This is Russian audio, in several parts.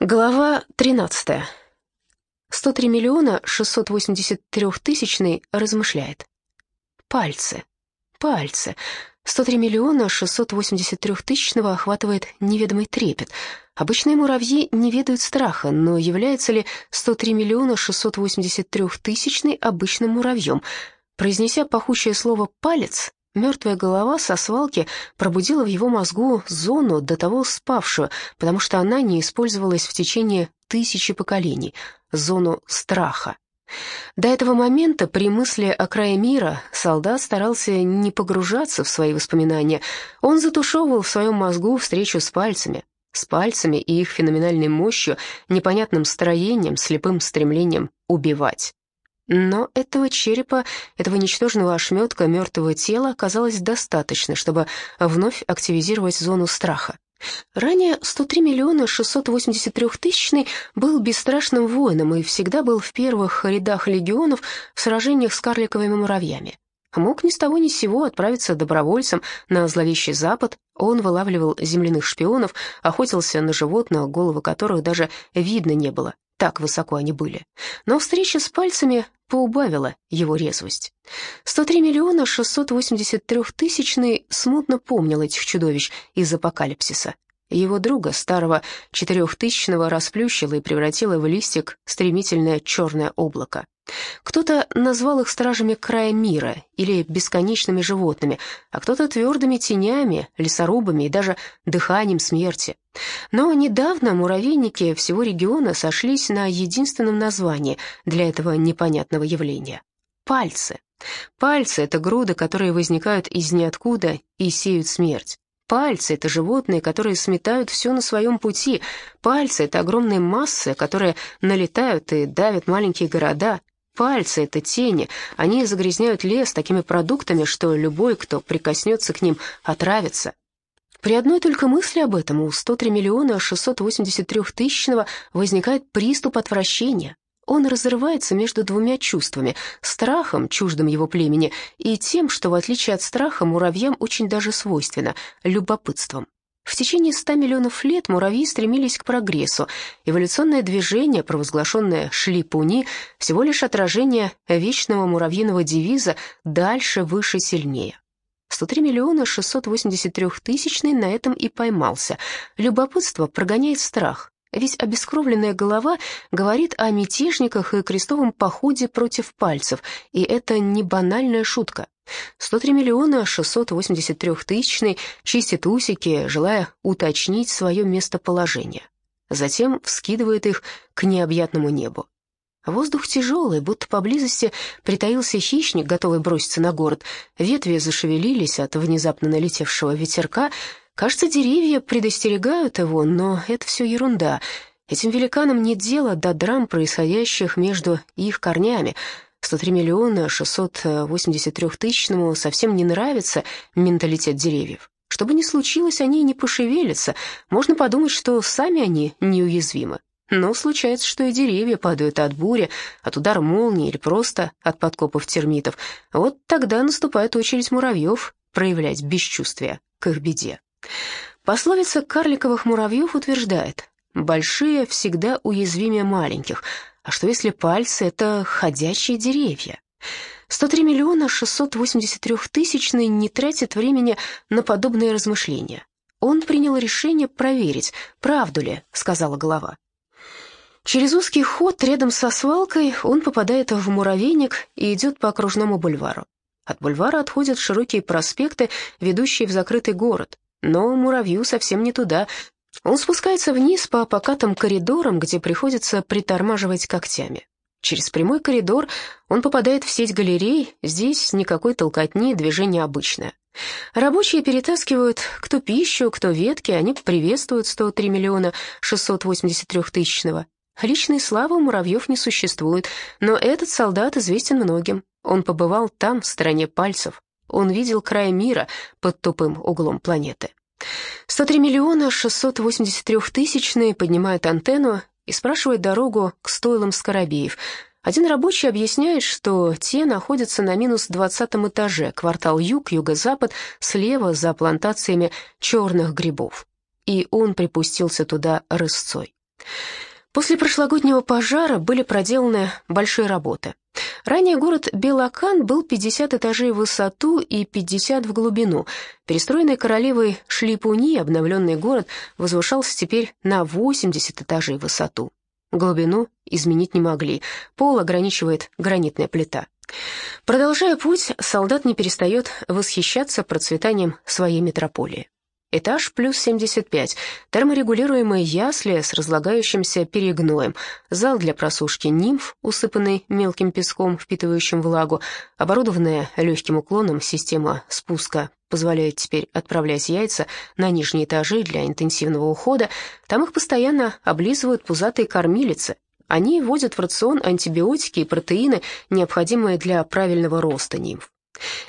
Глава 13. 103 миллиона 683 тысячный размышляет. Пальцы. Пальцы. 103 миллиона 683 тысячного охватывает неведомый трепет. Обычные муравьи не ведают страха, но является ли 103 миллиона 683 тысячный обычным муравьем? Произнеся пахучее слово «палец», Мертвая голова со свалки пробудила в его мозгу зону, до того спавшую, потому что она не использовалась в течение тысячи поколений, зону страха. До этого момента при мысли о крае мира солдат старался не погружаться в свои воспоминания. Он затушевывал в своем мозгу встречу с пальцами, с пальцами и их феноменальной мощью, непонятным строением, слепым стремлением убивать. Но этого черепа, этого ничтожного ошметка мертвого тела оказалось достаточно, чтобы вновь активизировать зону страха. Ранее 103 миллиона 683 тысячный был бесстрашным воином и всегда был в первых рядах легионов в сражениях с карликовыми муравьями. Мог ни с того ни с сего отправиться добровольцем на зловещий запад, он вылавливал земляных шпионов, охотился на животных, головы которых даже видно не было, так высоко они были. Но встреча с пальцами поубавила его резвость. 103 миллиона 683 тысячный смутно помнил этих чудовищ из апокалипсиса. Его друга, старого четырехтысячного, расплющило и превратило в листик стремительное черное облако. Кто-то назвал их стражами края мира или бесконечными животными, а кто-то твердыми тенями, лесорубами и даже дыханием смерти. Но недавно муравейники всего региона сошлись на единственном названии для этого непонятного явления — пальцы. Пальцы — это груды, которые возникают из ниоткуда и сеют смерть. Пальцы — это животные, которые сметают все на своем пути. Пальцы — это огромные массы, которые налетают и давят маленькие города. Пальцы — это тени, они загрязняют лес такими продуктами, что любой, кто прикоснется к ним, отравится. При одной только мысли об этом у 103 миллиона 683 тысячного возникает приступ отвращения. Он разрывается между двумя чувствами — страхом, чуждым его племени, и тем, что, в отличие от страха, муравьям очень даже свойственно — любопытством. В течение ста миллионов лет муравьи стремились к прогрессу. Эволюционное движение, провозглашенное Шлипуни, всего лишь отражение вечного муравьиного девиза «дальше, выше, сильнее». 103 миллиона 683 тысячный на этом и поймался. Любопытство прогоняет страх, ведь обескровленная голова говорит о мятежниках и крестовом походе против пальцев, и это не банальная шутка. 103 миллиона 683 тысячный чистит усики, желая уточнить свое местоположение. Затем вскидывает их к необъятному небу. Воздух тяжелый, будто поблизости притаился хищник, готовый броситься на город. Ветви зашевелились от внезапно налетевшего ветерка. Кажется, деревья предостерегают его, но это все ерунда. Этим великанам нет дела до драм, происходящих между их корнями. 103 миллиона 683 тысячному совсем не нравится менталитет деревьев. Что бы ни случилось, они не пошевелятся. Можно подумать, что сами они неуязвимы. Но случается, что и деревья падают от бури, от удара молнии или просто от подкопов термитов. Вот тогда наступает очередь муравьев проявлять бесчувствие к их беде. Пословица карликовых муравьев утверждает, большие всегда уязвимее маленьких, а что если пальцы — это ходячие деревья? 103 миллиона 683 тысячный не тратит времени на подобные размышления. Он принял решение проверить, правду ли, сказала голова. Через узкий ход рядом со свалкой он попадает в муравейник и идет по окружному бульвару. От бульвара отходят широкие проспекты, ведущие в закрытый город. Но муравью совсем не туда. Он спускается вниз по покатым коридорам, где приходится притормаживать когтями. Через прямой коридор он попадает в сеть галерей, здесь никакой толкотни, движение обычное. Рабочие перетаскивают кто пищу, кто ветки, они приветствуют 103 миллиона 683 тысячного. Личной славы у муравьев не существует, но этот солдат известен многим. Он побывал там, в стране пальцев. Он видел край мира под тупым углом планеты. 103 миллиона 683 тысячные поднимают антенну и спрашивают дорогу к стойлам Скоробеев. Один рабочий объясняет, что те находятся на минус двадцатом этаже, квартал юг, юго-запад, слева за плантациями черных грибов. И он припустился туда рысцой. После прошлогоднего пожара были проделаны большие работы. Ранее город Белакан был 50 этажей в высоту и 50 в глубину. Перестроенный королевой Шлипуни обновленный город возвышался теперь на 80 этажей в высоту. Глубину изменить не могли, пол ограничивает гранитная плита. Продолжая путь, солдат не перестает восхищаться процветанием своей метрополии. Этаж плюс 75, терморегулируемые ясли с разлагающимся перегноем, зал для просушки нимф, усыпанный мелким песком, впитывающим влагу, оборудованная легким уклоном система спуска позволяет теперь отправлять яйца на нижние этажи для интенсивного ухода. Там их постоянно облизывают пузатые кормилицы. Они вводят в рацион антибиотики и протеины, необходимые для правильного роста нимф.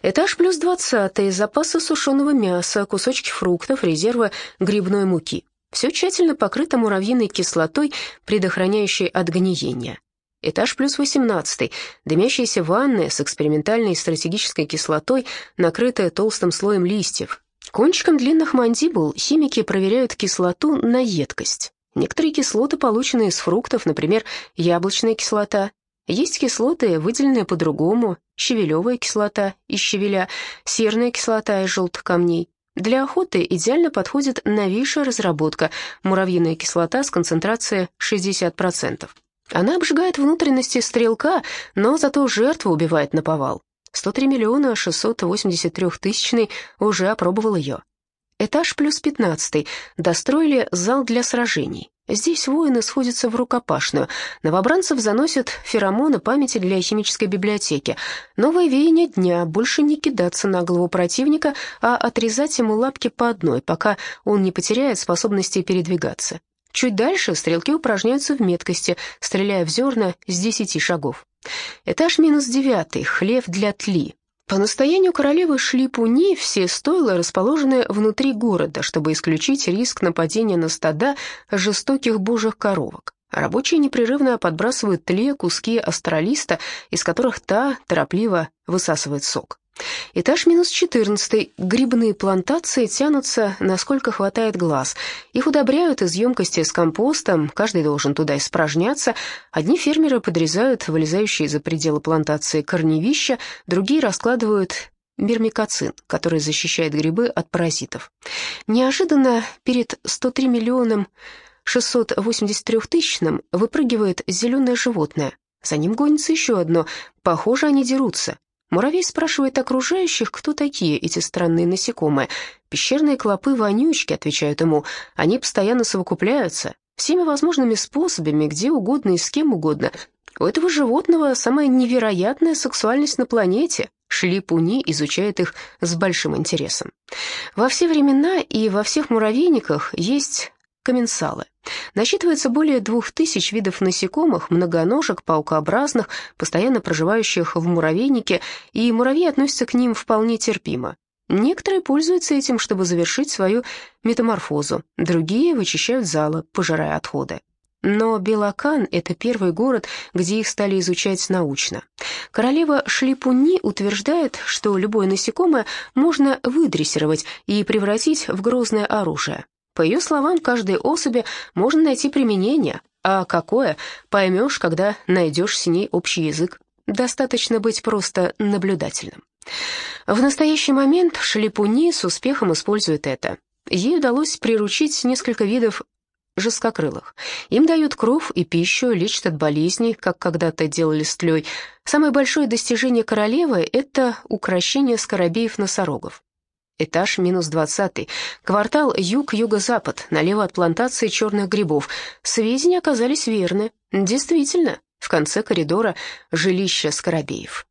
Этаж плюс двадцатый, запасы сушеного мяса, кусочки фруктов, резервы грибной муки. Все тщательно покрыто муравьиной кислотой, предохраняющей от гниения. Этаж плюс восемнадцатый, дымящиеся ванны с экспериментальной стратегической кислотой, накрытая толстым слоем листьев. Кончиком длинных мандибул химики проверяют кислоту на едкость. Некоторые кислоты, полученные из фруктов, например, яблочная кислота, есть кислоты, выделенные по-другому, щавелевая кислота из щавеля, серная кислота из желтых камней. Для охоты идеально подходит новейшая разработка – муравьиная кислота с концентрацией 60%. Она обжигает внутренности стрелка, но зато жертву убивает на повал. 103 миллиона 683 тысячный уже опробовал ее. Этаж плюс 15 достроили зал для сражений. Здесь воины сходятся в рукопашную. Новобранцев заносят феромоны памяти для химической библиотеки. Новое веяние дня — больше не кидаться на голову противника, а отрезать ему лапки по одной, пока он не потеряет способности передвигаться. Чуть дальше стрелки упражняются в меткости, стреляя в зерна с десяти шагов. Этаж минус девятый, хлев для тли. По настоянию королевы шли пуни все стойла, расположенные внутри города, чтобы исключить риск нападения на стада жестоких божьих коровок. Рабочие непрерывно подбрасывают тле куски астролиста, из которых та торопливо высасывает сок. Этаж минус 14. Грибные плантации тянутся, насколько хватает глаз. Их удобряют из емкости с компостом, каждый должен туда испражняться. Одни фермеры подрезают вылезающие за пределы плантации корневища, другие раскладывают мирмикоцин, который защищает грибы от паразитов. Неожиданно перед 103 миллионом 683 тысячным выпрыгивает зеленое животное. За ним гонится еще одно. Похоже, они дерутся. Муравей спрашивает окружающих, кто такие эти странные насекомые. Пещерные клопы-вонючки, отвечают ему, они постоянно совокупляются, всеми возможными способами, где угодно и с кем угодно. У этого животного самая невероятная сексуальность на планете. Шлипуни изучает их с большим интересом. Во все времена и во всех муравейниках есть комменсалы. Насчитывается более двух тысяч видов насекомых, многоножек, паукообразных, постоянно проживающих в муравейнике, и муравьи относятся к ним вполне терпимо. Некоторые пользуются этим, чтобы завершить свою метаморфозу, другие вычищают залы, пожирая отходы. Но Белакан — это первый город, где их стали изучать научно. Королева Шлипуни утверждает, что любое насекомое можно выдрессировать и превратить в грозное оружие. По ее словам, каждой особи можно найти применение, а какое, поймешь, когда найдешь с ней общий язык. Достаточно быть просто наблюдательным. В настоящий момент Шлипуни с успехом использует это. Ей удалось приручить несколько видов жесткокрылых. Им дают кров и пищу, лечат от болезней, как когда-то делали с тлей. Самое большое достижение королевы – это укрощение скоробеев-носорогов. Этаж минус двадцатый. Квартал юг-юго-запад, налево от плантации черных грибов. Сведения оказались верны. Действительно, в конце коридора жилище Скоробеев.